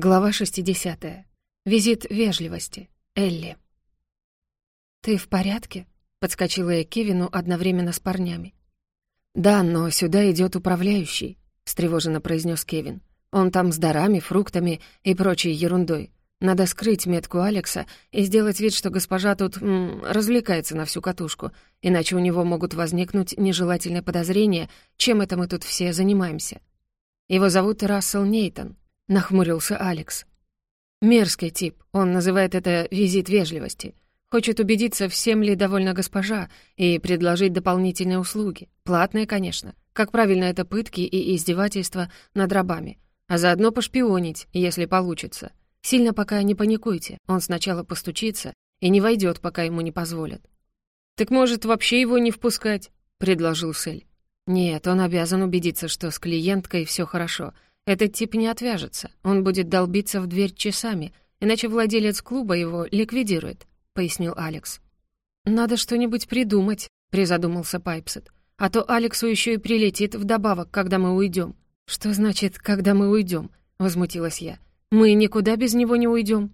Глава 60. Визит вежливости. Элли. «Ты в порядке?» — подскочила я Кевину одновременно с парнями. «Да, но сюда идет управляющий», — встревоженно произнес Кевин. «Он там с дарами, фруктами и прочей ерундой. Надо скрыть метку Алекса и сделать вид, что госпожа тут м, развлекается на всю катушку, иначе у него могут возникнуть нежелательные подозрения, чем это мы тут все занимаемся. Его зовут Рассел Нейтон, — нахмурился Алекс. «Мерзкий тип. Он называет это визит вежливости. Хочет убедиться, всем ли довольна госпожа, и предложить дополнительные услуги. Платные, конечно. Как правильно, это пытки и издевательства над рабами. А заодно пошпионить, если получится. Сильно пока не паникуйте. Он сначала постучится и не войдет, пока ему не позволят». «Так, может, вообще его не впускать?» — предложил Сель. «Нет, он обязан убедиться, что с клиенткой все хорошо, этот тип не отвяжется, он будет долбиться в дверь часами, иначе владелец клуба его ликвидирует», — пояснил Алекс. «Надо что-нибудь придумать», — призадумался Пайпсет. «А то Алексу еще и прилетит вдобавок, когда мы уйдем». «Что значит, когда мы уйдем? возмутилась я. «Мы никуда без него не уйдем.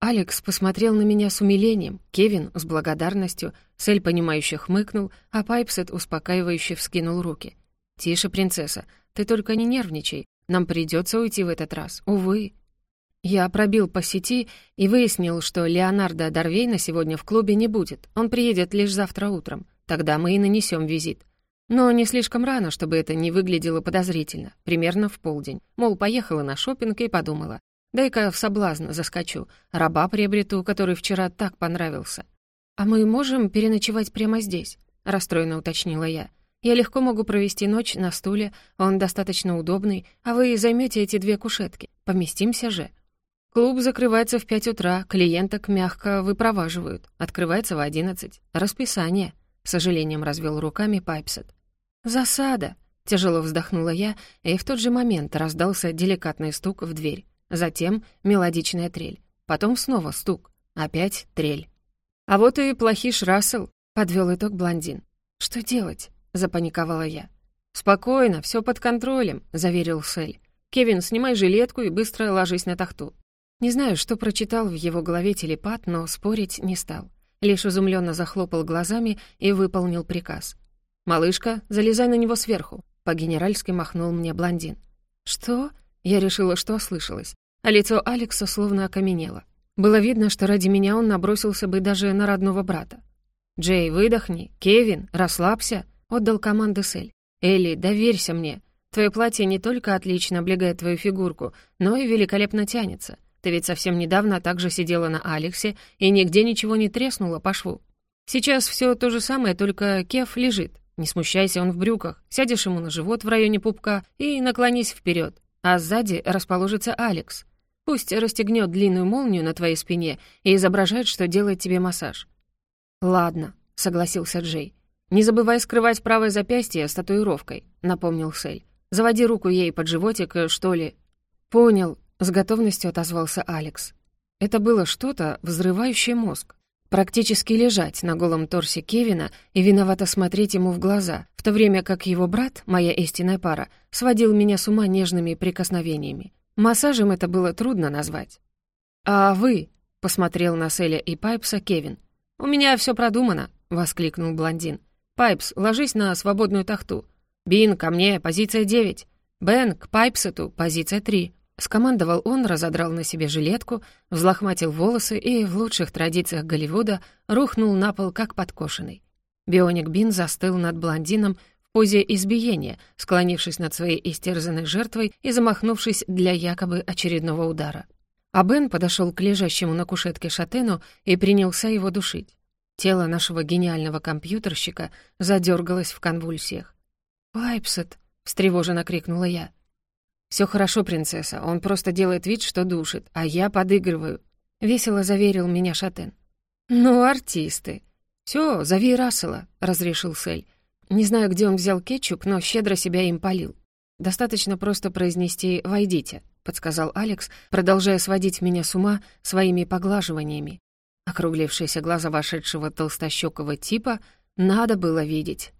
Алекс посмотрел на меня с умилением, Кевин — с благодарностью, Сель, понимающе хмыкнул, а Пайпсет успокаивающе вскинул руки. «Тише, принцесса, ты только не нервничай, нам придется уйти в этот раз, увы. Я пробил по сети и выяснил, что Леонардо Дорвейна сегодня в клубе не будет. Он приедет лишь завтра утром. Тогда мы и нанесем визит. Но не слишком рано, чтобы это не выглядело подозрительно. Примерно в полдень. Мол, поехала на шопинг и подумала. Дай-ка в соблазн заскочу. Раба приобрету, который вчера так понравился. «А мы можем переночевать прямо здесь?» — расстроенно уточнила я. Я легко могу провести ночь на стуле, он достаточно удобный, а вы займете эти две кушетки. Поместимся же. Клуб закрывается в пять утра, клиенток мягко выпроваживают. Открывается в одиннадцать. Расписание. С сожалением развел руками Пайпсет. «Засада!» — тяжело вздохнула я, и в тот же момент раздался деликатный стук в дверь. Затем мелодичная трель. Потом снова стук. Опять трель. «А вот и плохиш Рассел», — подвел итог блондин. «Что делать?» — запаниковала я. «Спокойно, все под контролем», — заверил Сель. «Кевин, снимай жилетку и быстро ложись на тахту». Не знаю, что прочитал в его голове телепат, но спорить не стал. Лишь изумленно захлопал глазами и выполнил приказ. «Малышка, залезай на него сверху», — по-генеральски махнул мне блондин. «Что?» — я решила, что ослышалась. А лицо Алекса словно окаменело. Было видно, что ради меня он набросился бы даже на родного брата. «Джей, выдохни. Кевин, расслабься», Отдал команду Сель. «Элли, доверься мне. Твое платье не только отлично облегает твою фигурку, но и великолепно тянется. Ты ведь совсем недавно также сидела на Алексе и нигде ничего не треснуло по шву. Сейчас все то же самое, только Кеф лежит. Не смущайся, он в брюках. Сядешь ему на живот в районе пупка и наклонись вперед, а сзади расположится Алекс. Пусть расстегнет длинную молнию на твоей спине и изображает, что делает тебе массаж». «Ладно», — согласился Джей. «Не забывай скрывать правое запястье с татуировкой», — напомнил Сель. «Заводи руку ей под животик, э, что ли». «Понял», — с готовностью отозвался Алекс. Это было что-то, взрывающее мозг. Практически лежать на голом торсе Кевина и виновато смотреть ему в глаза, в то время как его брат, моя истинная пара, сводил меня с ума нежными прикосновениями. Массажем это было трудно назвать. «А вы?» — посмотрел на Селя и Пайпса Кевин. «У меня все продумано», — воскликнул блондин. «Пайпс, ложись на свободную тахту. Бин, ко мне, позиция 9. Бен, к Пайпсету, позиция 3». Скомандовал он, разодрал на себе жилетку, взлохматил волосы и, в лучших традициях Голливуда, рухнул на пол, как подкошенный. Бионик Бин застыл над блондином в позе избиения, склонившись над своей истерзанной жертвой и замахнувшись для якобы очередного удара. А Бен подошел к лежащему на кушетке шатену и принялся его душить. Тело нашего гениального компьютерщика задергалось в конвульсиях. «Пайпсет!» — встревоженно крикнула я. «Все хорошо, принцесса, он просто делает вид, что душит, а я подыгрываю», — весело заверил меня Шатен. «Ну, артисты!» «Все, зови Рассела», — разрешил Сель. Не знаю, где он взял кетчуп, но щедро себя им полил. «Достаточно просто произнести «войдите», — подсказал Алекс, продолжая сводить меня с ума своими поглаживаниями. Округлившиеся глаза вошедшего толстощекого типа надо было видеть.